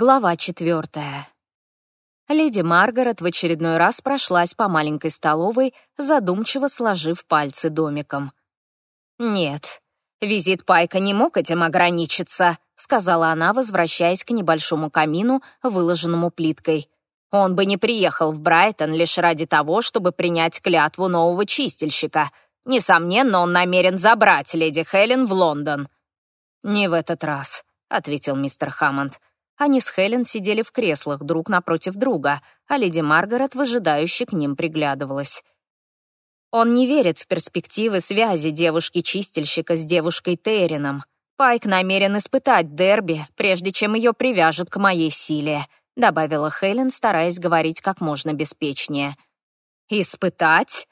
Глава четвертая. Леди Маргарет в очередной раз прошлась по маленькой столовой, задумчиво сложив пальцы домиком. «Нет, визит Пайка не мог этим ограничиться», сказала она, возвращаясь к небольшому камину, выложенному плиткой. «Он бы не приехал в Брайтон лишь ради того, чтобы принять клятву нового чистильщика. Несомненно, он намерен забрать леди Хелен в Лондон». «Не в этот раз», — ответил мистер Хаммонд. Они с Хелен сидели в креслах друг напротив друга, а леди Маргарет выжидающе к ним приглядывалась. Он не верит в перспективы связи девушки-чистильщика с девушкой Террином. Пайк намерен испытать Дерби, прежде чем ее привяжут к моей силе, добавила Хелен, стараясь говорить как можно беспечнее. «Испытать?»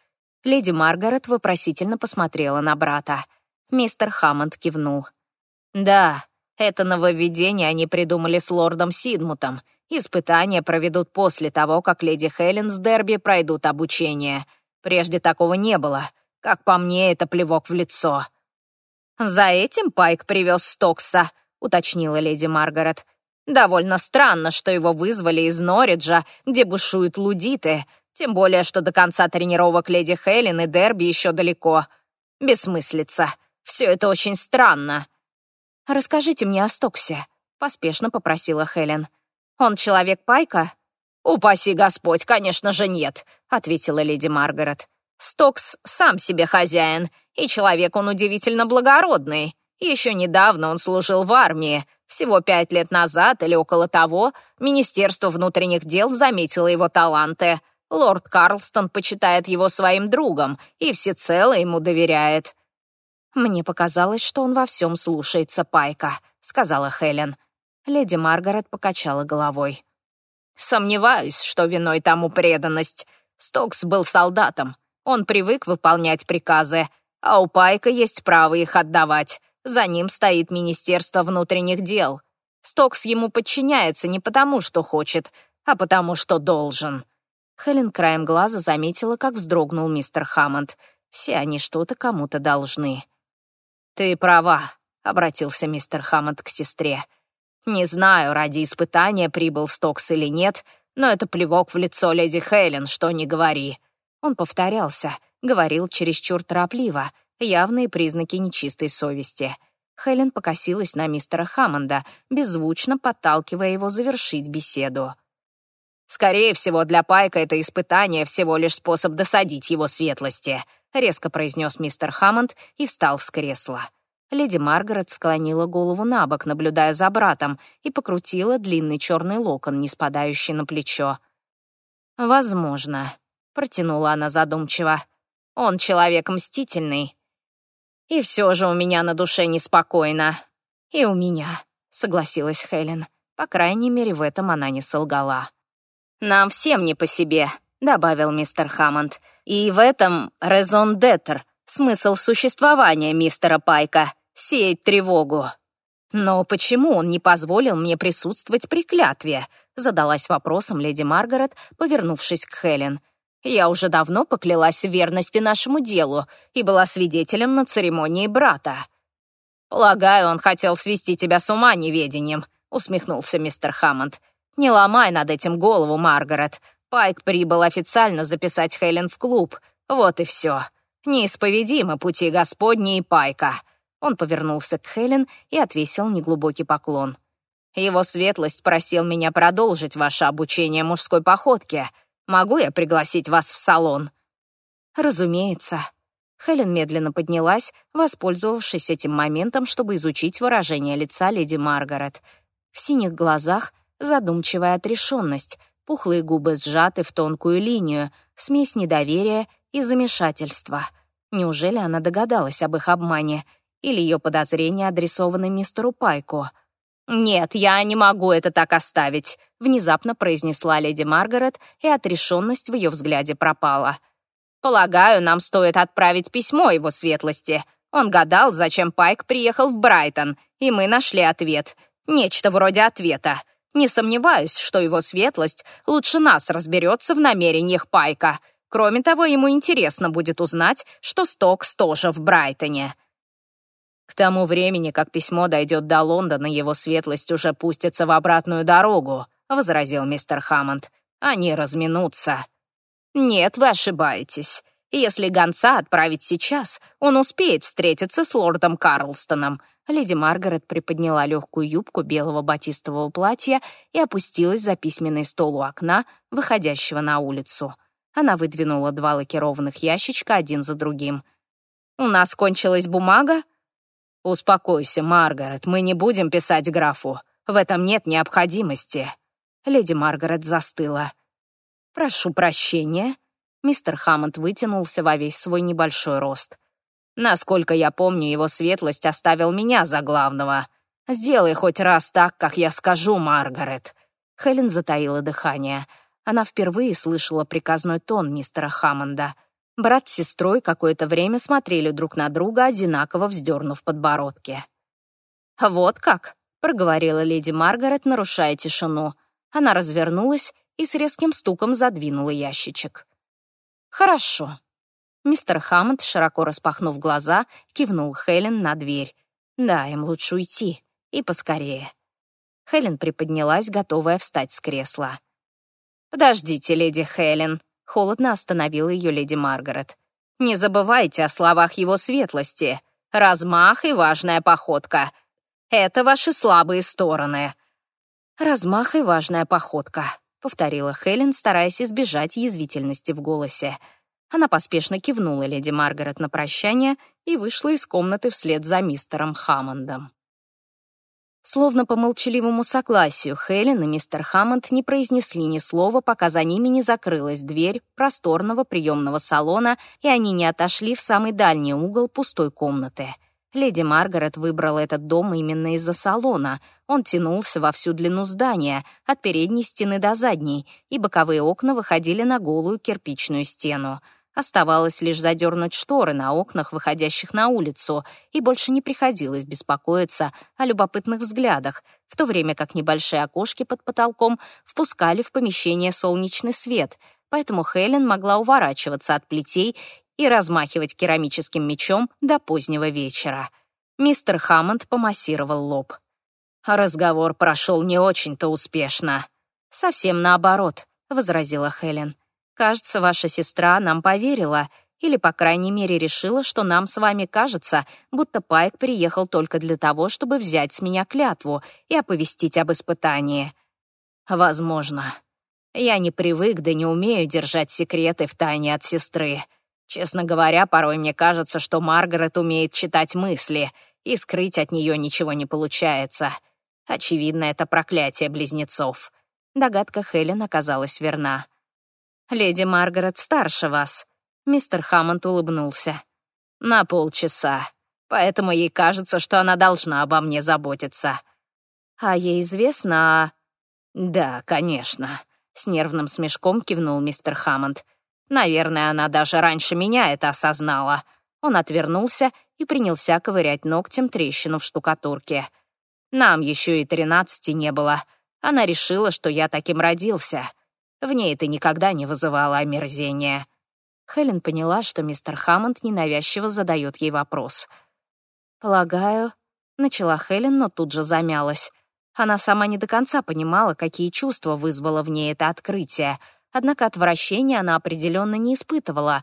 Леди Маргарет вопросительно посмотрела на брата. Мистер Хаммонд кивнул. «Да, это нововведение они придумали с лордом Сидмутом. Испытания проведут после того, как леди Хелен с Дерби пройдут обучение. Прежде такого не было. Как по мне, это плевок в лицо. «За этим Пайк привез Стокса», — уточнила леди Маргарет. «Довольно странно, что его вызвали из Норриджа, где бушуют лудиты, тем более, что до конца тренировок леди Хелен и Дерби еще далеко. Бессмыслица. Все это очень странно». «Расскажите мне о Стоксе», — поспешно попросила Хелен. «Он человек Пайка?» «Упаси Господь, конечно же нет», — ответила леди Маргарет. «Стокс сам себе хозяин, и человек он удивительно благородный. Еще недавно он служил в армии. Всего пять лет назад или около того Министерство внутренних дел заметило его таланты. Лорд Карлстон почитает его своим другом и всецело ему доверяет. «Мне показалось, что он во всем слушается Пайка», — сказала Хелен. Леди Маргарет покачала головой. «Сомневаюсь, что виной тому преданность. Стокс был солдатом. Он привык выполнять приказы, а у Пайка есть право их отдавать. За ним стоит Министерство внутренних дел. Стокс ему подчиняется не потому, что хочет, а потому, что должен». Хелен краем глаза заметила, как вздрогнул мистер Хаммонд. Все они что-то кому-то должны. «Ты права», — обратился мистер Хаммонд к сестре. «Не знаю, ради испытания прибыл Стокс или нет, но это плевок в лицо леди Хелен, что не говори». Он повторялся, говорил чересчур торопливо, явные признаки нечистой совести. Хелен покосилась на мистера Хаммонда, беззвучно подталкивая его завершить беседу. «Скорее всего, для Пайка это испытание всего лишь способ досадить его светлости», резко произнес мистер Хаммонд и встал с кресла. Леди Маргарет склонила голову на бок, наблюдая за братом, и покрутила длинный черный локон, не спадающий на плечо. «Возможно», — протянула она задумчиво. «Он человек мстительный. И все же у меня на душе неспокойно. И у меня», — согласилась Хелен. По крайней мере, в этом она не солгала. «Нам всем не по себе», — добавил мистер Хаммонд. И в этом резон детер, смысл существования мистера Пайка, сеять тревогу. Но почему он не позволил мне присутствовать при клятве? Задалась вопросом леди Маргарет, повернувшись к Хелен. Я уже давно поклялась в верности нашему делу и была свидетелем на церемонии брата. «Полагаю, он хотел свести тебя с ума неведением», — усмехнулся мистер Хаммонд. «Не ломай над этим голову, Маргарет. Пайк прибыл официально записать Хелен в клуб. Вот и все. Неисповедимы пути Господни и Пайка». Он повернулся к Хелен и отвесил неглубокий поклон. «Его светлость просил меня продолжить ваше обучение мужской походке. Могу я пригласить вас в салон?» «Разумеется». Хелен медленно поднялась, воспользовавшись этим моментом, чтобы изучить выражение лица леди Маргарет. В синих глазах задумчивая отрешенность, Пухлые губы сжаты в тонкую линию, смесь недоверия и замешательства. Неужели она догадалась об их обмане? Или ее подозрения адресованы мистеру Пайку? «Нет, я не могу это так оставить», — внезапно произнесла леди Маргарет, и отрешенность в ее взгляде пропала. «Полагаю, нам стоит отправить письмо его светлости. Он гадал, зачем Пайк приехал в Брайтон, и мы нашли ответ. Нечто вроде ответа. Не сомневаюсь, что его светлость лучше нас разберется в намерениях Пайка. Кроме того, ему интересно будет узнать, что Стокс тоже в Брайтоне. К тому времени, как письмо дойдет до Лондона, его светлость уже пустится в обратную дорогу», — возразил мистер Хаммонд. «Они разминутся». «Нет, вы ошибаетесь. Если гонца отправить сейчас, он успеет встретиться с лордом Карлстоном». Леди Маргарет приподняла легкую юбку белого батистового платья и опустилась за письменный стол у окна, выходящего на улицу. Она выдвинула два лакированных ящичка один за другим. «У нас кончилась бумага?» «Успокойся, Маргарет, мы не будем писать графу. В этом нет необходимости». Леди Маргарет застыла. «Прошу прощения». Мистер Хаммонд вытянулся во весь свой небольшой рост. «Насколько я помню, его светлость оставил меня за главного. Сделай хоть раз так, как я скажу, Маргарет». Хелен затаила дыхание. Она впервые слышала приказной тон мистера Хаммонда — Брат с сестрой какое-то время смотрели друг на друга, одинаково вздернув подбородки. «Вот как», — проговорила леди Маргарет, нарушая тишину. Она развернулась и с резким стуком задвинула ящичек. «Хорошо». Мистер Хаммонд, широко распахнув глаза, кивнул Хелен на дверь. «Да, им лучше уйти. И поскорее». Хелен приподнялась, готовая встать с кресла. «Подождите, леди Хелен», Холодно остановила ее леди Маргарет. «Не забывайте о словах его светлости. Размах и важная походка. Это ваши слабые стороны». «Размах и важная походка», — повторила Хелен, стараясь избежать язвительности в голосе. Она поспешно кивнула леди Маргарет на прощание и вышла из комнаты вслед за мистером Хаммондом. Словно по молчаливому согласию, Хелен и мистер Хаммонд не произнесли ни слова, пока за ними не закрылась дверь просторного приемного салона, и они не отошли в самый дальний угол пустой комнаты. Леди Маргарет выбрала этот дом именно из-за салона. Он тянулся во всю длину здания, от передней стены до задней, и боковые окна выходили на голую кирпичную стену. Оставалось лишь задернуть шторы на окнах, выходящих на улицу, и больше не приходилось беспокоиться о любопытных взглядах, в то время как небольшие окошки под потолком впускали в помещение солнечный свет, поэтому Хелен могла уворачиваться от плетей и размахивать керамическим мечом до позднего вечера. Мистер Хаммонд помассировал лоб. «Разговор прошел не очень-то успешно». «Совсем наоборот», — возразила Хелен. Кажется, ваша сестра нам поверила, или, по крайней мере, решила, что нам с вами кажется, будто Пайк приехал только для того, чтобы взять с меня клятву и оповестить об испытании. Возможно. Я не привык, да не умею держать секреты в тайне от сестры. Честно говоря, порой мне кажется, что Маргарет умеет читать мысли, и скрыть от нее ничего не получается. Очевидно, это проклятие близнецов. Догадка Хелен оказалась верна. Леди Маргарет старше вас». Мистер Хаммонд улыбнулся. «На полчаса. Поэтому ей кажется, что она должна обо мне заботиться». «А ей известно...» «Да, конечно», — с нервным смешком кивнул мистер Хаммонд. «Наверное, она даже раньше меня это осознала». Он отвернулся и принялся ковырять ногтем трещину в штукатурке. «Нам еще и тринадцати не было. Она решила, что я таким родился. В ней это никогда не вызывало омерзения. Хелен поняла, что мистер Хаммонд ненавязчиво задает ей вопрос. «Полагаю...» — начала Хелен, но тут же замялась. Она сама не до конца понимала, какие чувства вызвало в ней это открытие, однако отвращения она определенно не испытывала.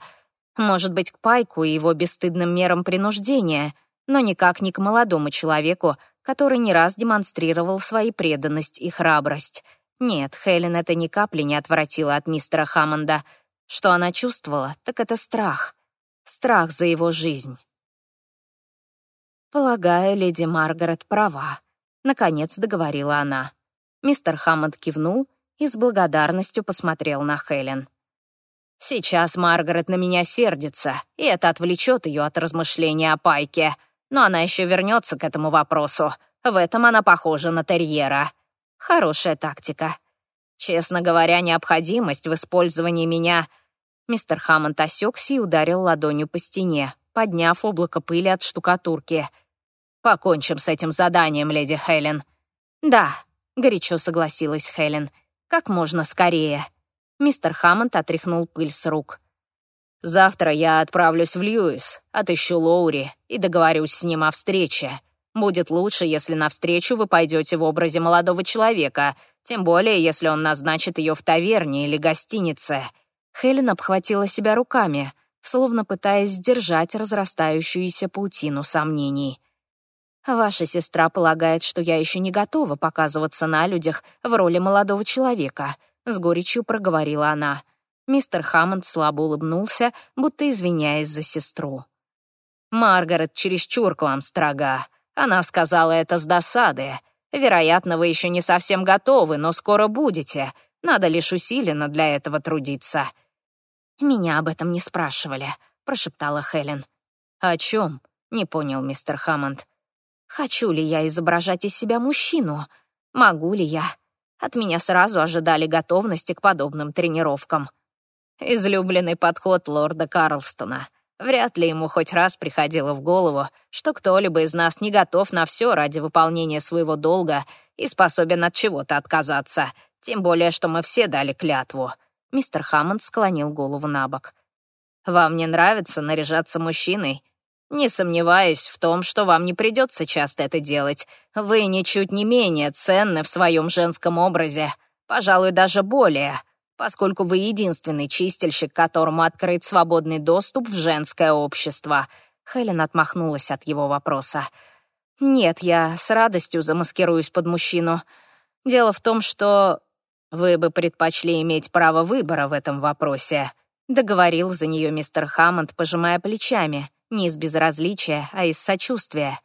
Может быть, к Пайку и его бесстыдным мерам принуждения, но никак не к молодому человеку, который не раз демонстрировал свои преданность и храбрость. Нет, Хелен это ни капли не отвратило от мистера Хаммонда. Что она чувствовала, так это страх. Страх за его жизнь. «Полагаю, леди Маргарет права», — наконец договорила она. Мистер Хаммонд кивнул и с благодарностью посмотрел на Хелен. «Сейчас Маргарет на меня сердится, и это отвлечет ее от размышления о Пайке. Но она еще вернется к этому вопросу. В этом она похожа на терьера. Хорошая тактика. Честно говоря, необходимость в использовании меня... Мистер Хаммонд осекся и ударил ладонью по стене, подняв облако пыли от штукатурки. «Покончим с этим заданием, леди Хелен». «Да», — горячо согласилась Хелен. «Как можно скорее». Мистер Хаммонд отряхнул пыль с рук. Завтра я отправлюсь в Льюис, отыщу Лоури и договорюсь с ним о встрече. Будет лучше, если навстречу вы пойдете в образе молодого человека, тем более, если он назначит ее в таверне или гостинице». Хелен обхватила себя руками, словно пытаясь сдержать разрастающуюся паутину сомнений. «Ваша сестра полагает, что я еще не готова показываться на людях в роли молодого человека», — с горечью проговорила она. Мистер Хаммонд слабо улыбнулся, будто извиняясь за сестру. «Маргарет чересчур к вам строга. Она сказала это с досады. Вероятно, вы еще не совсем готовы, но скоро будете. Надо лишь усиленно для этого трудиться». «Меня об этом не спрашивали», — прошептала Хелен. «О чем?» — не понял мистер Хаммонд. «Хочу ли я изображать из себя мужчину? Могу ли я?» От меня сразу ожидали готовности к подобным тренировкам. Излюбленный подход лорда Карлстона. Вряд ли ему хоть раз приходило в голову, что кто-либо из нас не готов на все ради выполнения своего долга и способен от чего-то отказаться, тем более, что мы все дали клятву. Мистер Хаммонд склонил голову на бок. «Вам не нравится наряжаться мужчиной? Не сомневаюсь в том, что вам не придется часто это делать. Вы ничуть не менее ценны в своем женском образе, пожалуй, даже более» поскольку вы единственный чистильщик, которому открыт свободный доступ в женское общество». Хелен отмахнулась от его вопроса. «Нет, я с радостью замаскируюсь под мужчину. Дело в том, что вы бы предпочли иметь право выбора в этом вопросе», договорил за нее мистер Хаммонд, пожимая плечами, не из безразличия, а из сочувствия.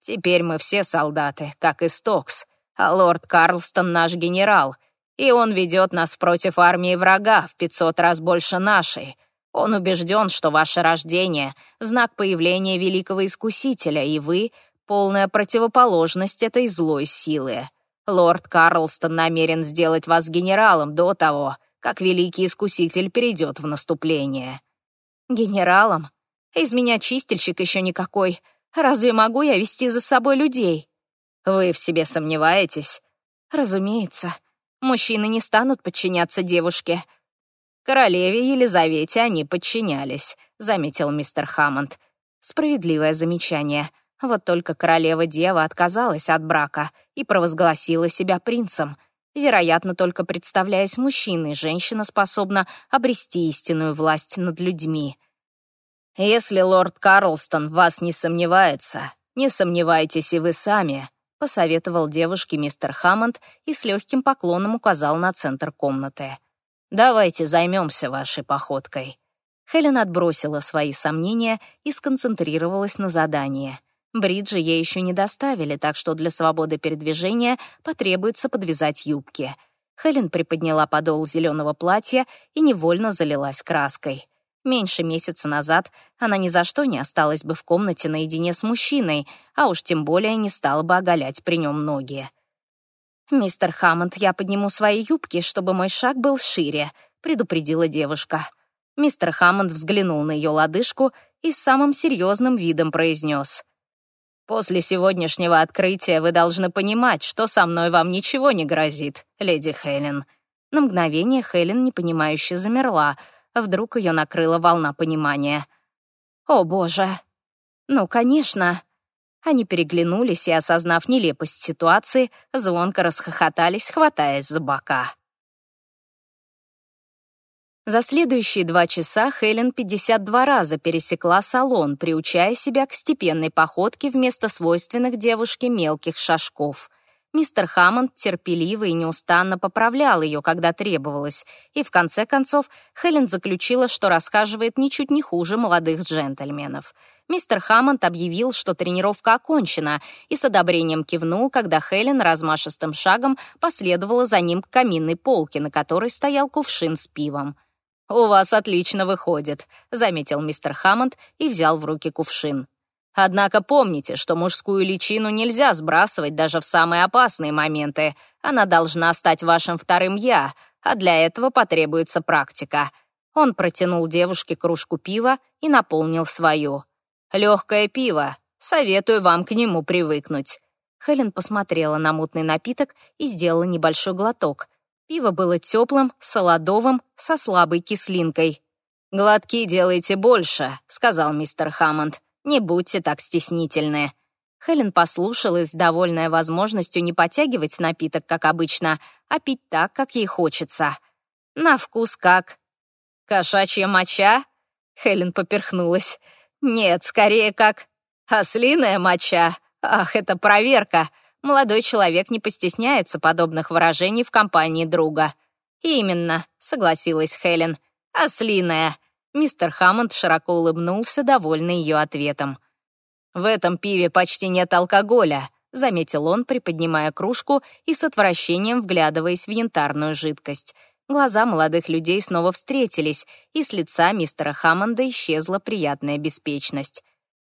«Теперь мы все солдаты, как и Стокс, а лорд Карлстон наш генерал — и он ведет нас против армии врага в 500 раз больше нашей. Он убежден, что ваше рождение — знак появления великого искусителя, и вы — полная противоположность этой злой силы. Лорд Карлстон намерен сделать вас генералом до того, как великий искуситель перейдет в наступление». «Генералом? Из меня чистильщик еще никакой. Разве могу я вести за собой людей?» «Вы в себе сомневаетесь?» «Разумеется. Мужчины не станут подчиняться девушке. Королеве Елизавете они подчинялись, заметил мистер Хаммонд. Справедливое замечание. Вот только королева-дева отказалась от брака и провозгласила себя принцем. Вероятно, только представляясь мужчиной, женщина способна обрести истинную власть над людьми. «Если лорд Карлстон в вас не сомневается, не сомневайтесь и вы сами», — посоветовал девушке мистер Хаммонд и с легким поклоном указал на центр комнаты. «Давайте займемся вашей походкой». Хелен отбросила свои сомнения и сконцентрировалась на задании. Бриджи ей еще не доставили, так что для свободы передвижения потребуется подвязать юбки. Хелен приподняла подол зеленого платья и невольно залилась краской. Меньше месяца назад она ни за что не осталась бы в комнате наедине с мужчиной, а уж тем более не стала бы оголять при нем ноги. «Мистер Хаммонд, я подниму свои юбки, чтобы мой шаг был шире», — предупредила девушка. Мистер Хаммонд взглянул на ее лодыжку и с самым серьезным видом произнес. «После сегодняшнего открытия вы должны понимать, что со мной вам ничего не грозит, леди Хелен». На мгновение Хелен непонимающе замерла — Вдруг ее накрыла волна понимания. «О, боже!» «Ну, конечно!» Они переглянулись и, осознав нелепость ситуации, звонко расхохотались, хватаясь за бока. За следующие два часа Хелен 52 раза пересекла салон, приучая себя к степенной походке вместо свойственных девушке мелких шажков. Мистер Хаммонд терпеливо и неустанно поправлял ее, когда требовалось, и в конце концов Хелен заключила, что расхаживает ничуть не хуже молодых джентльменов. Мистер Хаммонд объявил, что тренировка окончена, и с одобрением кивнул, когда Хелен размашистым шагом последовала за ним к каминной полке, на которой стоял кувшин с пивом. «У вас отлично выходит», — заметил мистер Хаммонд и взял в руки кувшин. Однако помните, что мужскую личину нельзя сбрасывать даже в самые опасные моменты. Она должна стать вашим вторым «я», а для этого потребуется практика. Он протянул девушке кружку пива и наполнил свою. «Легкое пиво. Советую вам к нему привыкнуть». Хелен посмотрела на мутный напиток и сделала небольшой глоток. Пиво было теплым, солодовым, со слабой кислинкой. «Глотки делайте больше», — сказал мистер Хаммонд. «Не будьте так стеснительны». Хелен послушалась, довольная возможностью не потягивать напиток, как обычно, а пить так, как ей хочется. На вкус как? Кошачья моча? Хелен поперхнулась. Нет, скорее как ослиная моча. Ах, это проверка. Молодой человек не постесняется подобных выражений в компании друга. «Именно», — согласилась Хелен. «Ослиная». Мистер Хаммонд широко улыбнулся, довольный ее ответом. «В этом пиве почти нет алкоголя», — заметил он, приподнимая кружку и с отвращением вглядываясь в янтарную жидкость. Глаза молодых людей снова встретились, и с лица мистера Хаммонда исчезла приятная беспечность.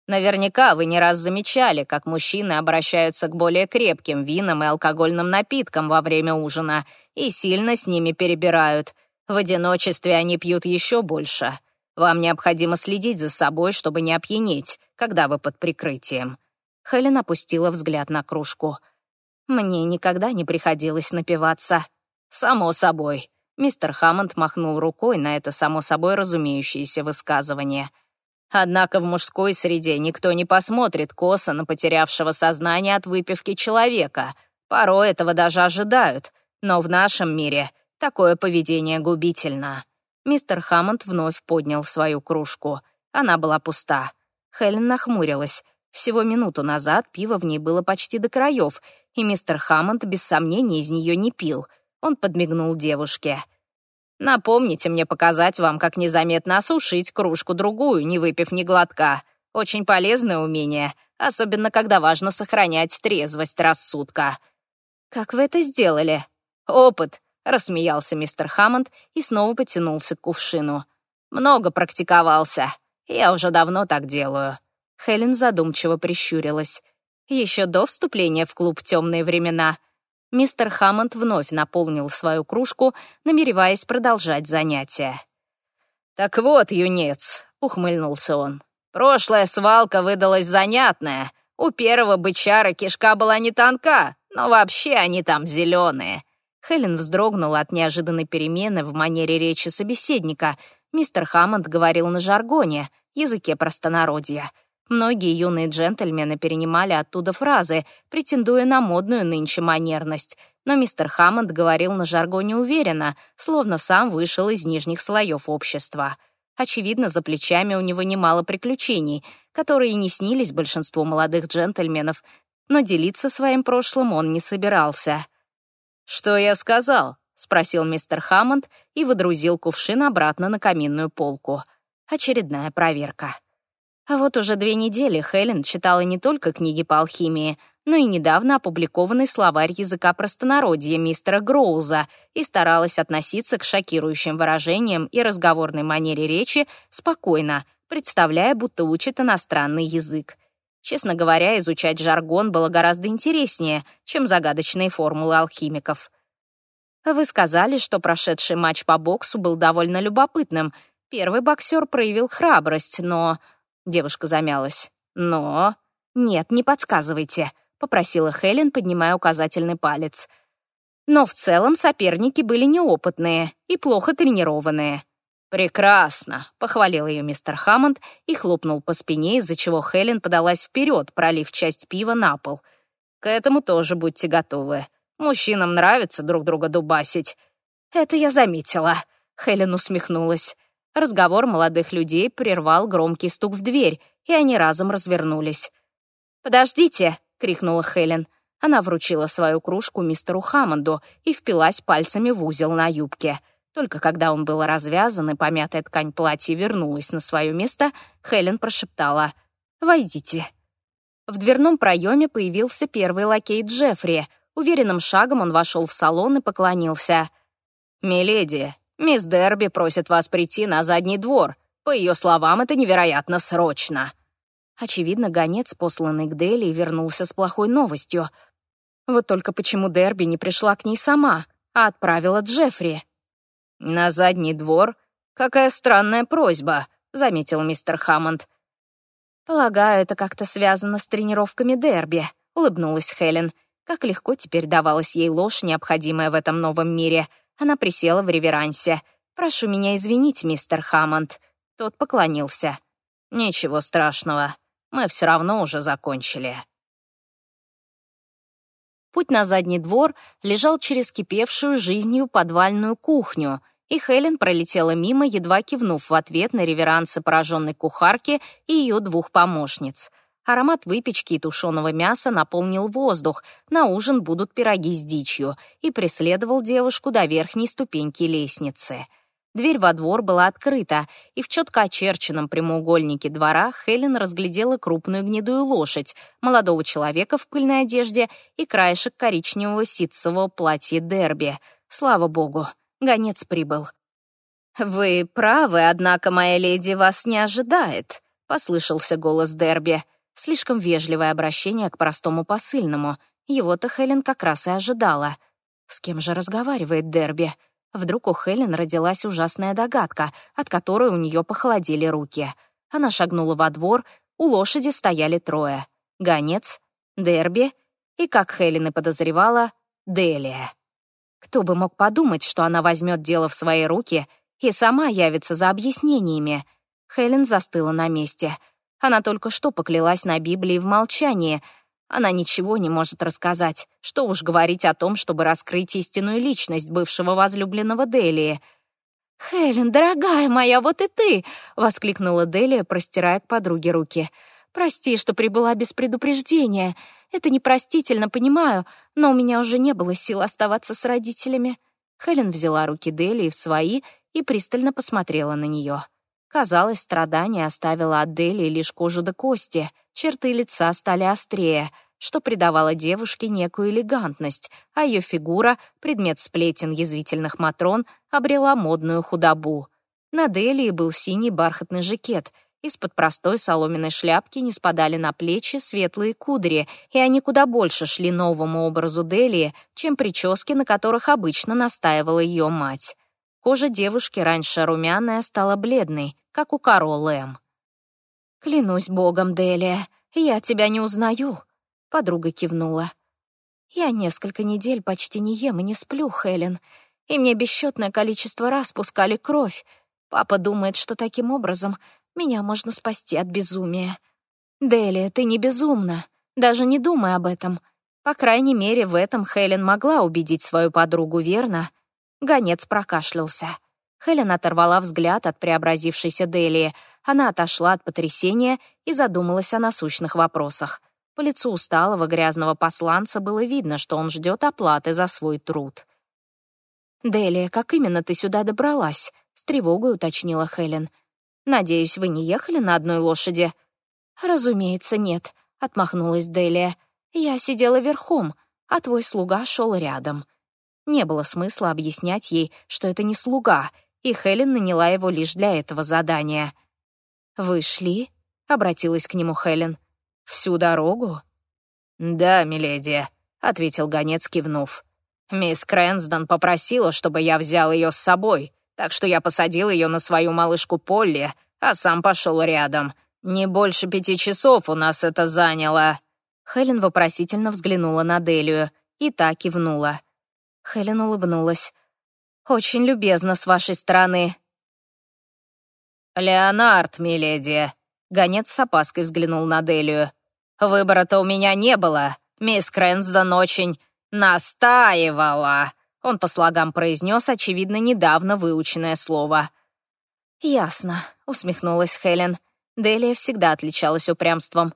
Наверняка вы не раз замечали, как мужчины обращаются к более крепким винам и алкогольным напиткам во время ужина и сильно с ними перебирают. В одиночестве они пьют еще больше. Вам необходимо следить за собой, чтобы не опьянеть, когда вы под прикрытием». Хелен опустила взгляд на кружку. «Мне никогда не приходилось напиваться». «Само собой». Мистер Хаммонд махнул рукой на это само собой разумеющееся высказывание. Однако в мужской среде никто не посмотрит косо на потерявшего сознание от выпивки человека. Порой этого даже ожидают. Но в нашем мире такое поведение губительно. Мистер Хаммонд вновь поднял свою кружку. Она была пуста. Хелен нахмурилась. Всего минуту назад пиво в ней было почти до краев, и мистер Хаммонд без сомнения из нее не пил. Он подмигнул девушке. «Напомните мне показать вам, как незаметно осушить кружку-другую, не выпив ни глотка. Очень полезное умение, особенно когда важно сохранять трезвость рассудка». «Как вы это сделали?» «Опыт», — рассмеялся мистер Хаммонд и снова потянулся к кувшину. «Много практиковался. Я уже давно так делаю». Хелен задумчиво прищурилась. Еще до вступления в клуб «Темные времена» мистер Хаммонд вновь наполнил свою кружку, намереваясь продолжать занятие. «Так вот, юнец», — ухмыльнулся он, — «прошлая свалка выдалась занятная. У первого бычара кишка была не тонка, но вообще они там зеленые. Хелен вздрогнула от неожиданной перемены в манере речи собеседника. Мистер Хаммонд говорил на жаргоне, языке простонародья. Многие юные джентльмены перенимали оттуда фразы, претендуя на модную нынче манерность. Но мистер Хаммонд говорил на жаргоне уверенно, словно сам вышел из нижних слоев общества. Очевидно, за плечами у него немало приключений, которые не снились большинству молодых джентльменов, но делиться своим прошлым он не собирался. «Что я сказал?» — спросил мистер Хаммонд и выдрузил кувшин обратно на каминную полку. Очередная проверка. А вот уже две недели Хелен читала не только книги по алхимии, но и недавно опубликованный словарь языка простонародья мистера Гроуза и старалась относиться к шокирующим выражениям и разговорной манере речи спокойно, представляя, будто учит иностранный язык. Честно говоря, изучать жаргон было гораздо интереснее, чем загадочные формулы алхимиков. Вы сказали, что прошедший матч по боксу был довольно любопытным. Первый боксер проявил храбрость, но... Девушка замялась. Но... Нет, не подсказывайте, попросила Хелен, поднимая указательный палец. Но в целом соперники были неопытные и плохо тренированные. «Прекрасно», — похвалил ее мистер Хаммонд и хлопнул по спине, из-за чего Хелен подалась вперед, пролив часть пива на пол. «К этому тоже будьте готовы. Мужчинам нравится друг друга дубасить». «Это я заметила», — Хелен усмехнулась. Разговор молодых людей прервал громкий стук в дверь, и они разом развернулись. «Подождите!» — крикнула Хелен. Она вручила свою кружку мистеру Хаммонду и впилась пальцами в узел на юбке — только когда он был развязан и помятая ткань платья вернулась на свое место, Хелен прошептала «Войдите». В дверном проеме появился первый лакей Джеффри. Уверенным шагом он вошел в салон и поклонился. «Миледи, мисс Дерби просит вас прийти на задний двор. По ее словам, это невероятно срочно». Очевидно, гонец, посланный к Дели, вернулся с плохой новостью. Вот только почему Дерби не пришла к ней сама, а отправила Джеффри? «На задний двор? Какая странная просьба», — заметил мистер Хаммонд. «Полагаю, это как-то связано с тренировками дерби», — улыбнулась Хелен. Как легко теперь давалась ей ложь, необходимая в этом новом мире. Она присела в реверансе. «Прошу меня извинить, мистер Хаммонд». Тот поклонился. «Ничего страшного, мы все равно уже закончили». Путь на задний двор лежал через кипевшую жизнью подвальную кухню, и Хелен пролетела мимо, едва кивнув в ответ на реверансы пораженной кухарки и ее двух помощниц. Аромат выпечки и тушеного мяса наполнил воздух, на ужин будут пироги с дичью, и преследовал девушку до верхней ступеньки лестницы — Дверь во двор была открыта, и в четко очерченном прямоугольнике двора Хелен разглядела крупную гнедую лошадь, молодого человека в пыльной одежде и краешек коричневого ситцевого платья Дерби. Слава богу, гонец прибыл. «Вы правы, однако моя леди вас не ожидает», — послышался голос Дерби. Слишком вежливое обращение к простому посыльному. Его-то Хелен как раз и ожидала. С кем же разговаривает Дерби? Вдруг у Хелен родилась ужасная догадка, от которой у нее похолодели руки. Она шагнула во двор, у лошади стояли трое. Гонец, Дерби и, как Хелен и подозревала, Делия. Кто бы мог подумать, что она возьмет дело в свои руки и сама явится за объяснениями. Хелен застыла на месте. Она только что поклялась на Библии в молчании — она ничего не может рассказать. Что уж говорить о том, чтобы раскрыть истинную личность бывшего возлюбленного Делии. «Хелен, дорогая моя, вот и ты!» — воскликнула Делия, простирая к подруге руки. «Прости, что прибыла без предупреждения. Это непростительно, понимаю, но у меня уже не было сил оставаться с родителями». Хелен взяла руки Делии в свои и пристально посмотрела на нее. Казалось, страдание оставило от Дели лишь кожу до кости, черты лица стали острее, что придавало девушке некую элегантность, а ее фигура, предмет сплетен язвительных матрон, обрела модную худобу. На Делии был синий бархатный жакет — из-под простой соломенной шляпки не спадали на плечи светлые кудри, и они куда больше шли новому образу Делии, чем прически, на которых обычно настаивала ее мать. Кожа девушки, раньше румяная, стала бледной, как у Каролы М. «Клянусь богом, Делия, я тебя не узнаю», — подруга кивнула. «Я несколько недель почти не ем и не сплю, Хелен, и мне бесчетное количество раз пускали кровь. Папа думает, что таким образом меня можно спасти от безумия. Делия, ты не безумна, даже не думай об этом. По крайней мере, в этом Хелен могла убедить свою подругу, верно?» Гонец прокашлялся. Хелен оторвала взгляд от преобразившейся Делии. Она отошла от потрясения и задумалась о насущных вопросах. По лицу усталого грязного посланца было видно, что он ждет оплаты за свой труд. «Делия, как именно ты сюда добралась?» — с тревогой уточнила Хелен. «Надеюсь, вы не ехали на одной лошади?» «Разумеется, нет», — отмахнулась Делия. «Я сидела верхом, а твой слуга шел рядом». Не было смысла объяснять ей, что это не слуга, и Хелен наняла его лишь для этого задания. «Вы шли?» — обратилась к нему Хелен. «Всю дорогу?» «Да, миледи», — ответил гонец, кивнув. «Мисс Крэнсдон попросила, чтобы я взял ее с собой, так что я посадил ее на свою малышку Полли, а сам пошел рядом. Не больше пяти часов у нас это заняло». Хелен вопросительно взглянула на Делию и та кивнула. Хелен улыбнулась. «Очень любезно с вашей стороны». «Леонард, миледи», — гонец с опаской взглянул на Делию. «Выбора-то у меня не было. Мисс Крэнсдон очень настаивала». Он по слогам произнес, очевидно, недавно выученное слово. «Ясно», — усмехнулась Хелен. Делия всегда отличалась упрямством.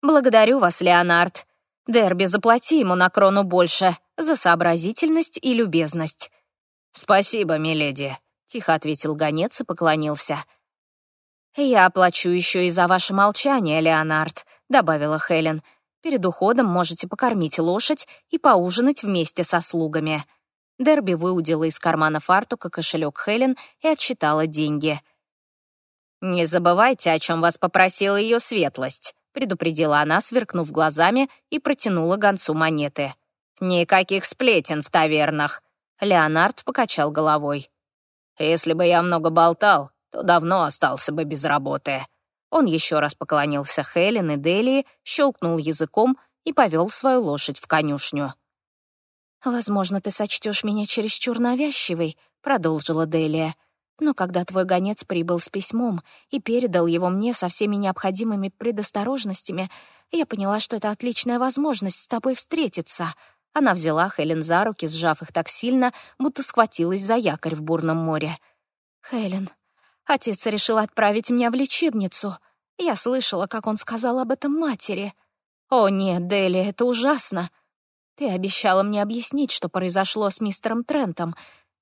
«Благодарю вас, Леонард. Дерби, заплати ему на крону больше за сообразительность и любезность». «Спасибо, миледи», — тихо ответил гонец и поклонился. «Я оплачу еще и за ваше молчание, Леонард», — добавила Хелен. «Перед уходом можете покормить лошадь и поужинать вместе со слугами». Дерби выудила из кармана фартука кошелек Хелен и отсчитала деньги. «Не забывайте, о чем вас попросила ее светлость», предупредила она, сверкнув глазами, и протянула гонцу монеты. «Никаких сплетен в тавернах!» Леонард покачал головой. «Если бы я много болтал, то давно остался бы без работы». Он еще раз поклонился Хелен и Делии, щелкнул языком и повел свою лошадь в конюшню. «Возможно, ты сочтешь меня чересчур навязчивой», — продолжила Делия. Но когда твой гонец прибыл с письмом и передал его мне со всеми необходимыми предосторожностями, я поняла, что это отличная возможность с тобой встретиться. Она взяла Хелен за руки, сжав их так сильно, будто схватилась за якорь в бурном море. «Хелен, отец решил отправить меня в лечебницу. Я слышала, как он сказал об этом матери. О нет, Дели, это ужасно. Ты обещала мне объяснить, что произошло с мистером Трентом.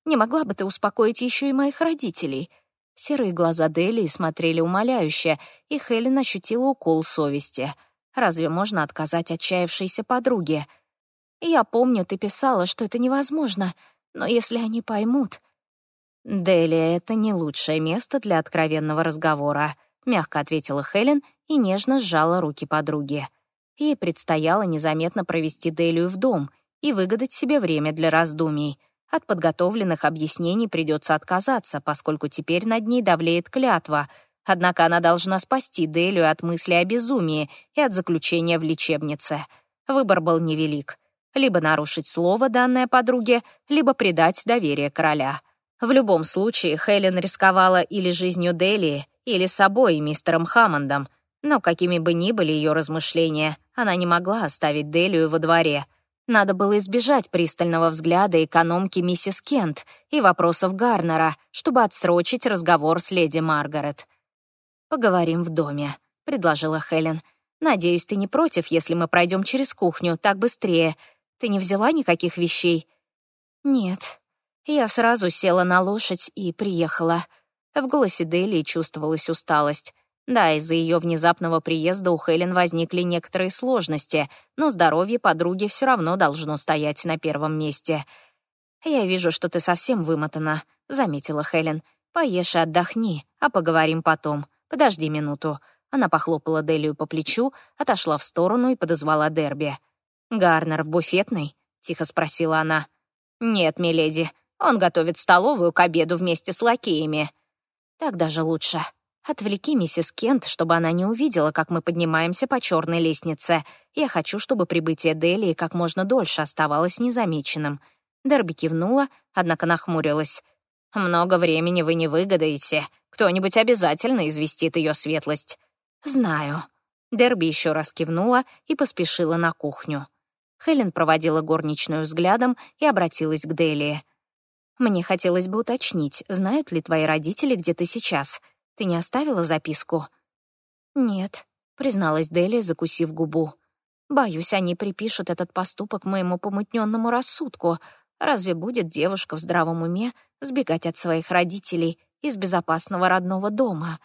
Не могла бы ты успокоить еще и моих родителей?» Серые глаза Дели смотрели умоляюще, и Хелен ощутила укол совести. Разве можно отказать отчаявшейся подруге? «Я помню, ты писала, что это невозможно, но если они поймут...» «Дели, это не лучшее место для откровенного разговора», — мягко ответила Хелен и нежно сжала руки подруги. Ей предстояло незаметно провести Делию в дом и выгадать себе время для раздумий. От подготовленных объяснений придется отказаться, поскольку теперь над ней давлеет клятва, однако она должна спасти Делию от мысли о безумии и от заключения в лечебнице. Выбор был невелик. Либо нарушить слово, данное подруге, либо предать доверие короля. В любом случае, Хелен рисковала или жизнью Делии, или собой, мистером Хаммондом, но какими бы ни были ее размышления, она не могла оставить Делию во дворе. Надо было избежать пристального взгляда экономки миссис Кент и вопросов Гарнера, чтобы отсрочить разговор с леди Маргарет. «Поговорим в доме», — предложила Хелен. «Надеюсь, ты не против, если мы пройдем через кухню, так быстрее. Ты не взяла никаких вещей?» «Нет». Я сразу села на лошадь и приехала. В голосе Дели чувствовалась усталость. Да, из-за ее внезапного приезда у Хелен возникли некоторые сложности, но здоровье подруги все равно должно стоять на первом месте. «Я вижу, что ты совсем вымотана», — заметила Хелен. «Поешь и отдохни, а поговорим потом. Подожди минуту». Она похлопала Делию по плечу, отошла в сторону и подозвала Дерби. «Гарнер в буфетной?» — тихо спросила она. «Нет, миледи, он готовит столовую к обеду вместе с лакеями». «Так даже лучше. Отвлеки миссис Кент, чтобы она не увидела, как мы поднимаемся по черной лестнице. Я хочу, чтобы прибытие Делии как можно дольше оставалось незамеченным». Дерби кивнула, однако нахмурилась. «Много времени вы не выгадаете. Кто-нибудь обязательно известит ее светлость». «Знаю». Дерби еще раз кивнула и поспешила на кухню. Хелен проводила горничную взглядом и обратилась к Делии. «Мне хотелось бы уточнить, знают ли твои родители, где ты сейчас?» Ты не оставила записку?» «Нет», — призналась Дели, закусив губу. «Боюсь, они припишут этот поступок моему помутненному рассудку. Разве будет девушка в здравом уме сбегать от своих родителей из безопасного родного дома?»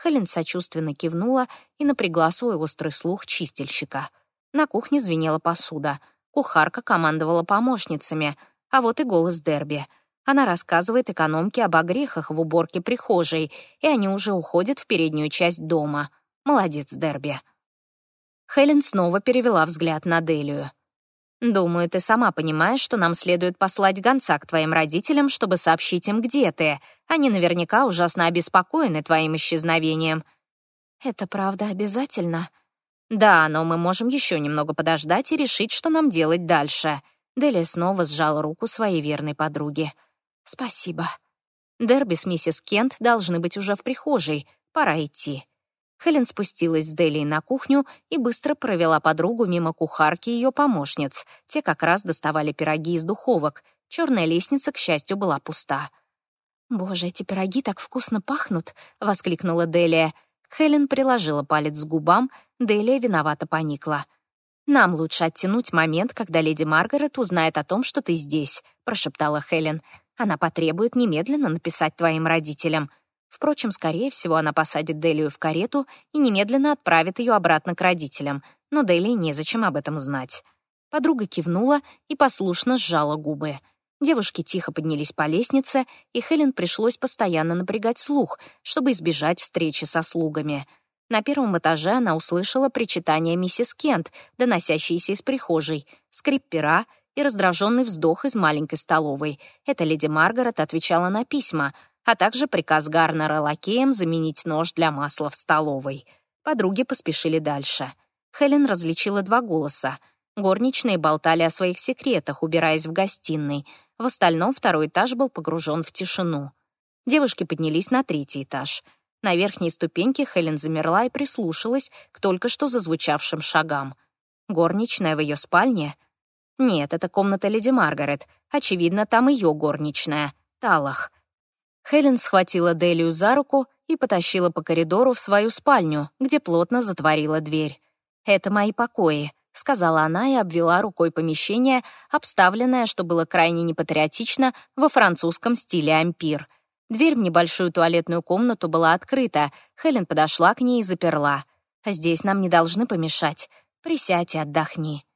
Хелен сочувственно кивнула и напрягла свой острый слух чистильщика. На кухне звенела посуда. Кухарка командовала помощницами, а вот и голос Дерби — она рассказывает экономке об огрехах в уборке прихожей, и они уже уходят в переднюю часть дома. Молодец, Дерби. Хелен снова перевела взгляд на Делию. «Думаю, ты сама понимаешь, что нам следует послать гонца к твоим родителям, чтобы сообщить им, где ты. Они наверняка ужасно обеспокоены твоим исчезновением». «Это правда обязательно?» «Да, но мы можем еще немного подождать и решить, что нам делать дальше». Делия снова сжала руку своей верной подруги. «Спасибо. Дерби с миссис Кент должны быть уже в прихожей. Пора идти». Хелен спустилась с Делией на кухню и быстро провела подругу мимо кухарки и ее помощниц. Те как раз доставали пироги из духовок. Черная лестница, к счастью, была пуста. «Боже, эти пироги так вкусно пахнут!» — воскликнула Делия. Хелен приложила палец к губам, Делия виновато поникла. «Нам лучше оттянуть момент, когда леди Маргарет узнает о том, что ты здесь», — прошептала Хелен. Она потребует немедленно написать твоим родителям. Впрочем, скорее всего, она посадит Делию в карету и немедленно отправит ее обратно к родителям, но Делии незачем об этом знать. Подруга кивнула и послушно сжала губы. Девушки тихо поднялись по лестнице, и Хелен пришлось постоянно напрягать слух, чтобы избежать встречи со слугами. На первом этаже она услышала причитание миссис Кент, доносящиеся из прихожей, скрип пера — и раздраженный вздох из маленькой столовой. Это леди Маргарет отвечала на письма, а также приказ Гарнера лакеем заменить нож для масла в столовой. Подруги поспешили дальше. Хелен различила два голоса. Горничные болтали о своих секретах, убираясь в гостиной. В остальном второй этаж был погружен в тишину. Девушки поднялись на третий этаж. На верхней ступеньке Хелен замерла и прислушалась к только что зазвучавшим шагам. Горничная в ее спальне? Нет, это комната леди Маргарет. Очевидно, там ее горничная, Талах. Хелен схватила Делию за руку и потащила по коридору в свою спальню, где плотно затворила дверь. «Это мои покои», — сказала она и обвела рукой помещение, обставленное, что было крайне непатриотично, во французском стиле ампир. Дверь в небольшую туалетную комнату была открыта. Хелен подошла к ней и заперла. «Здесь нам не должны помешать. Присядь и отдохни».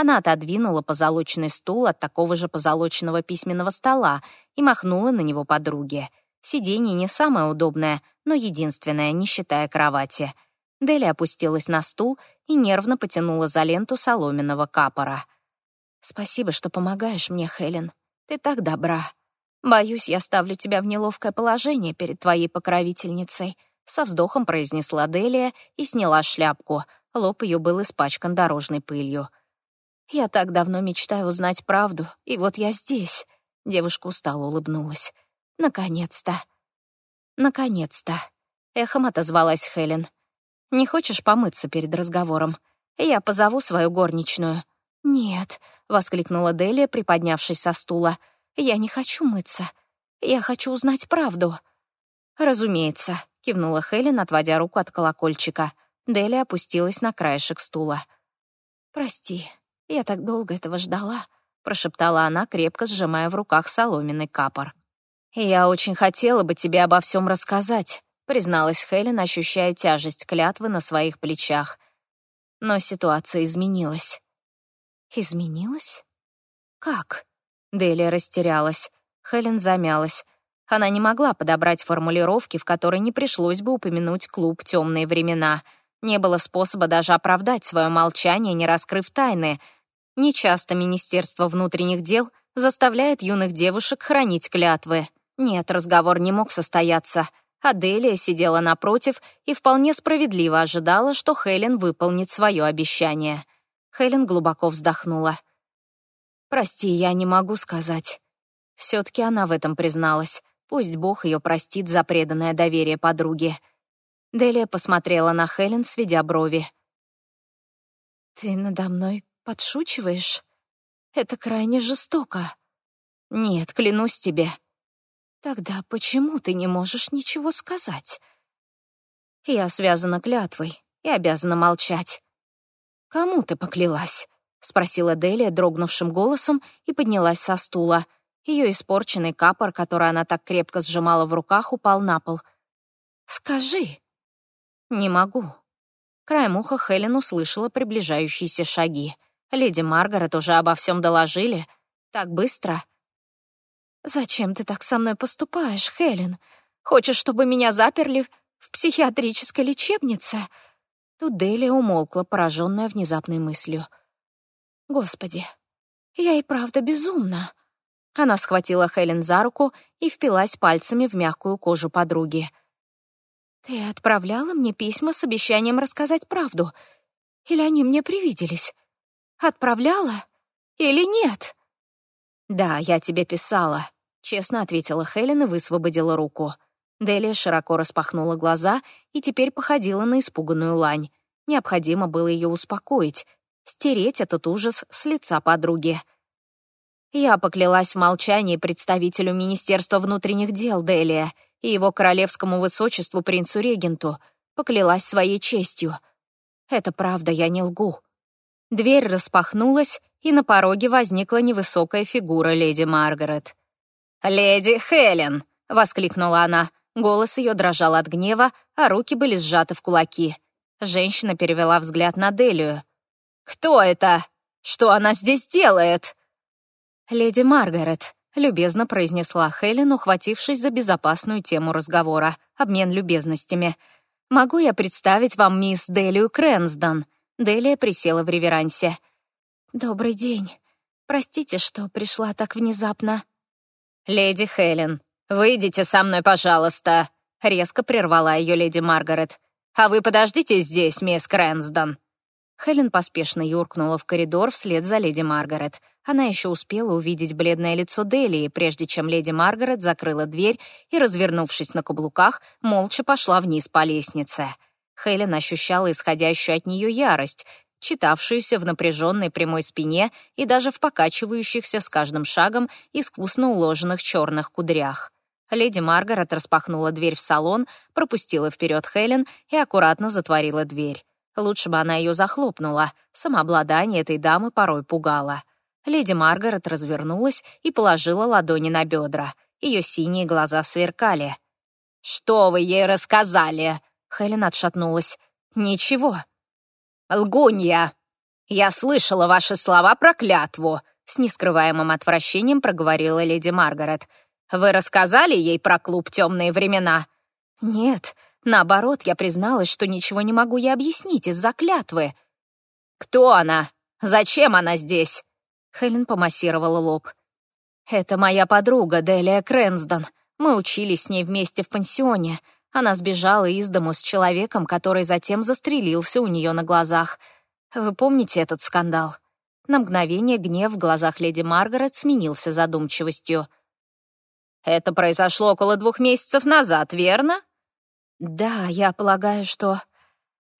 Она отодвинула позолоченный стул от такого же позолоченного письменного стола и махнула на него подруге. Сиденье не самое удобное, но единственное, не считая кровати. Дели опустилась на стул и нервно потянула за ленту соломенного капора. «Спасибо, что помогаешь мне, Хелен. Ты так добра. Боюсь, я ставлю тебя в неловкое положение перед твоей покровительницей», со вздохом произнесла Делия и сняла шляпку. Лоб ее был испачкан дорожной пылью. «Я так давно мечтаю узнать правду, и вот я здесь». Девушка устало улыбнулась. «Наконец-то!» «Наконец-то!» — эхом отозвалась Хелен. «Не хочешь помыться перед разговором? Я позову свою горничную». «Нет», — воскликнула Делия, приподнявшись со стула. «Я не хочу мыться. Я хочу узнать правду». «Разумеется», — кивнула Хелен, отводя руку от колокольчика. Делия опустилась на краешек стула. «Прости, я так долго этого ждала», — прошептала она, крепко сжимая в руках соломенный капор. «Я очень хотела бы тебе обо всем рассказать», — призналась Хелен, ощущая тяжесть клятвы на своих плечах. Но ситуация изменилась. «Изменилась? Как?» Делия растерялась. Хелен замялась. Она не могла подобрать формулировки, в которой не пришлось бы упомянуть клуб «Темные времена». Не было способа даже оправдать свое молчание, не раскрыв тайны. Нечасто Министерство внутренних дел заставляет юных девушек хранить клятвы. Нет, разговор не мог состояться. Аделия сидела напротив и вполне справедливо ожидала, что Хелен выполнит свое обещание. Хелен глубоко вздохнула. «Прости, я не могу сказать». Все-таки она в этом призналась. Пусть Бог ее простит за преданное доверие подруге. Делия посмотрела на Хелен, сведя брови. «Ты надо мной подшучиваешь? Это крайне жестоко». «Нет, клянусь тебе», Тогда почему ты не можешь ничего сказать? Я связана клятвой и обязана молчать. Кому ты поклялась? Спросила Делия дрогнувшим голосом и поднялась со стула. Ее испорченный капор, который она так крепко сжимала в руках, упал на пол. «Скажи». «Не могу». Краем уха Хелен услышала приближающиеся шаги. Леди Маргарет уже обо всем доложили. Так быстро. «Зачем ты так со мной поступаешь, Хелен? Хочешь, чтобы меня заперли в психиатрической лечебнице?» Тут Делия умолкла, пораженная внезапной мыслью. «Господи, я и правда безумна!» Она схватила Хелен за руку и впилась пальцами в мягкую кожу подруги. «Ты отправляла мне письма с обещанием рассказать правду? Или они мне привиделись? Отправляла или нет?» «Да, я тебе писала», — честно ответила Хелен и высвободила руку. Делия широко распахнула глаза и теперь походила на испуганную лань. Необходимо было ее успокоить, стереть этот ужас с лица подруги. Я поклялась в молчании представителю Министерства внутренних дел Делия и его королевскому высочеству принцу-регенту, поклялась своей честью. Это правда, я не лгу. Дверь распахнулась, и на пороге возникла невысокая фигура леди Маргарет. «Леди Хелен!» — воскликнула она. Голос ее дрожал от гнева, а руки были сжаты в кулаки. Женщина перевела взгляд на Делию. «Кто это? Что она здесь делает?» «Леди Маргарет», — любезно произнесла Хелен, ухватившись за безопасную тему разговора — обмен любезностями. «Могу я представить вам мисс Делию Крэнсдон?» Делия присела в реверансе. «Добрый день. Простите, что пришла так внезапно». «Леди Хелен, выйдите со мной, пожалуйста», — резко прервала ее леди Маргарет. «А вы подождите здесь, мисс Крэнсдон». Хелен поспешно юркнула в коридор вслед за леди Маргарет. Она еще успела увидеть бледное лицо Делии, прежде чем леди Маргарет закрыла дверь и, развернувшись на каблуках, молча пошла вниз по лестнице. Хелен ощущала исходящую от нее ярость, читавшуюся в напряженной прямой спине и даже в покачивающихся с каждым шагом искусно уложенных черных кудрях. Леди Маргарет распахнула дверь в салон, пропустила вперед Хелен и аккуратно затворила дверь. Лучше бы она ее захлопнула. Самообладание этой дамы порой пугало. Леди Маргарет развернулась и положила ладони на бедра. Ее синие глаза сверкали. «Что вы ей рассказали?» Хелен отшатнулась. «Ничего». «Лгунья! Я слышала ваши слова про клятву», с нескрываемым отвращением проговорила леди Маргарет. «Вы рассказали ей про клуб «Темные времена»?» «Нет, наоборот, я призналась, что ничего не могу ей объяснить из-за клятвы». «Кто она? Зачем она здесь?» Хелен помассировала лоб. «Это моя подруга Делия Крэнсдон. Мы учились с ней вместе в пансионе. Она сбежала из дому с человеком, который затем застрелился у нее на глазах. Вы помните этот скандал?» На мгновение гнев в глазах леди Маргарет сменился задумчивостью. «Это произошло около двух месяцев назад, верно?» «Да, я полагаю, что...»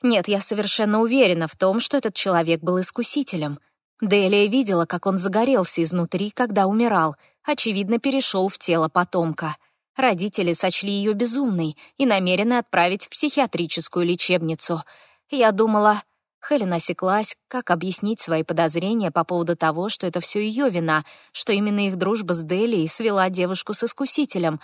«Нет, я совершенно уверена в том, что этот человек был искусителем. Делия видела, как он загорелся изнутри, когда умирал, очевидно, перешел в тело потомка. Родители сочли ее безумной и намерены отправить в психиатрическую лечебницу. Я думала... Хелен осеклась, как объяснить свои подозрения по поводу того, что это все ее вина, что именно их дружба с Делией свела девушку с искусителем.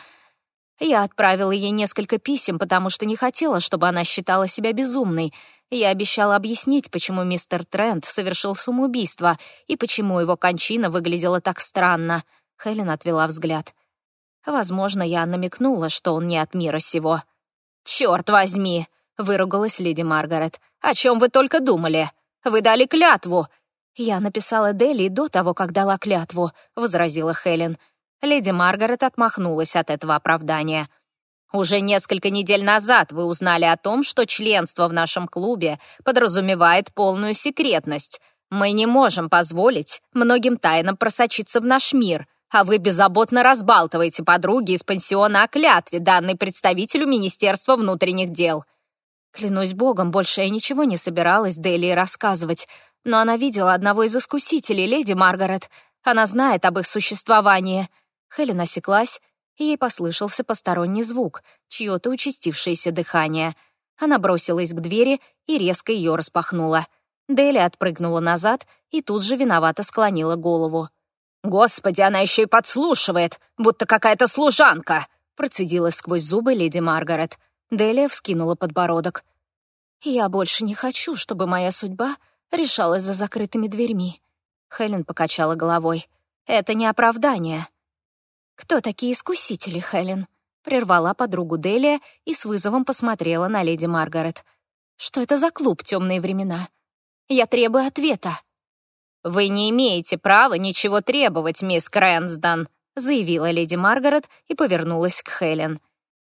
Я отправила ей несколько писем, потому что не хотела, чтобы она считала себя безумной. Я обещала объяснить, почему мистер Трент совершил самоубийство и почему его кончина выглядела так странно. Хелен отвела взгляд. Возможно, я намекнула, что он не от мира сего. «Черт возьми!» — выругалась леди Маргарет. «О чем вы только думали? Вы дали клятву!» «Я написала Дели до того, как дала клятву», — возразила Хелен. Леди Маргарет отмахнулась от этого оправдания. «Уже несколько недель назад вы узнали о том, что членство в нашем клубе подразумевает полную секретность. Мы не можем позволить многим тайнам просочиться в наш мир а вы беззаботно разбалтываете подруги из пансиона о клятве, данной представителю Министерства внутренних дел. Клянусь богом, больше я ничего не собиралась Делии рассказывать, но она видела одного из искусителей, леди Маргарет. Она знает об их существовании. Хелен осеклась, и ей послышался посторонний звук, чье-то участившееся дыхание. Она бросилась к двери и резко ее распахнула. Дели отпрыгнула назад и тут же виновато склонила голову. «Господи, она еще и подслушивает, будто какая-то служанка!» процедила сквозь зубы леди Маргарет. Делия вскинула подбородок. «Я больше не хочу, чтобы моя судьба решалась за закрытыми дверьми». Хелен покачала головой. «Это не оправдание». «Кто такие искусители, Хелен?» Прервала подругу Делия и с вызовом посмотрела на леди Маргарет. «Что это за клуб «Темные времена»? Я требую ответа». «Вы не имеете права ничего требовать, мисс Крэнсдон», заявила леди Маргарет и повернулась к Хелен.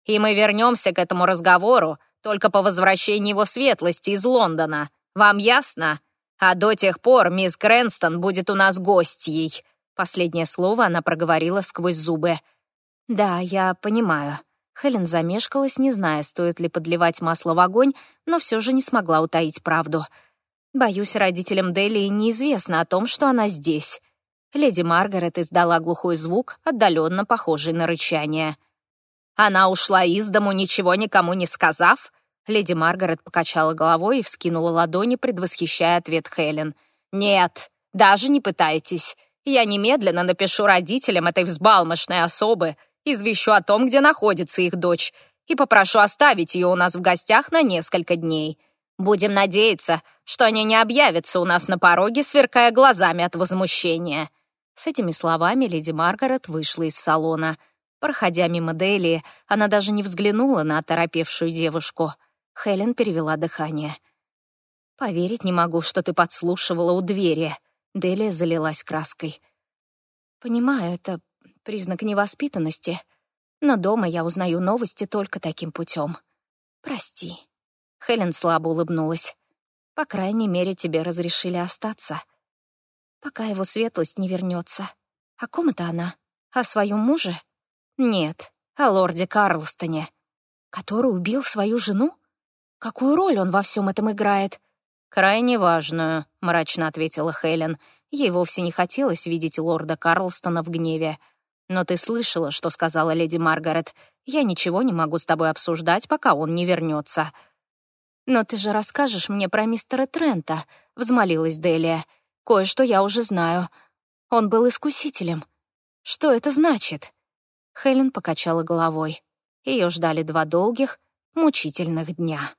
«И мы вернемся к этому разговору только по возвращении его светлости из Лондона. Вам ясно? А до тех пор мисс Крэнстон будет у нас гостьей». Последнее слово она проговорила сквозь зубы. «Да, я понимаю». Хелен замешкалась, не зная, стоит ли подливать масло в огонь, но все же не смогла утаить правду — Боюсь, родителям Делии неизвестно о том, что она здесь. Леди Маргарет издала глухой звук, отдаленно похожий на рычание. Она ушла из дому, ничего никому не сказав? Леди Маргарет покачала головой и вскинула ладони, предвосхищая ответ Хелен. «Нет, даже не пытайтесь. Я немедленно напишу родителям этой взбалмошной особы, извещу о том, где находится их дочь, и попрошу оставить ее у нас в гостях на несколько дней. Будем надеяться, что они не объявятся у нас на пороге, сверкая глазами от возмущения». С этими словами леди Маргарет вышла из салона. Проходя мимо Дели, она даже не взглянула на оторопевшую девушку. Хелен перевела дыхание. «Поверить не могу, что ты подслушивала у двери». Делия залилась краской. «Понимаю, это признак невоспитанности, но дома я узнаю новости только таким путем. Прости». Хелен слабо улыбнулась. По крайней мере, тебе разрешили остаться. Пока его светлость не вернется. О ком это она? О своем муже? Нет, о лорде Карлстоне. Который убил свою жену? Какую роль он во всем этом играет? «Крайне важную», — мрачно ответила Хелен. Ей вовсе не хотелось видеть лорда Карлстона в гневе. «Но ты слышала, что сказала леди Маргарет. Я ничего не могу с тобой обсуждать, пока он не вернется». «Но ты же расскажешь мне про мистера Трента», — взмолилась Делия. «Кое-что я уже знаю. Он был искусителем. Что это значит?» Хелен покачала головой. Ее ждали два долгих, мучительных дня.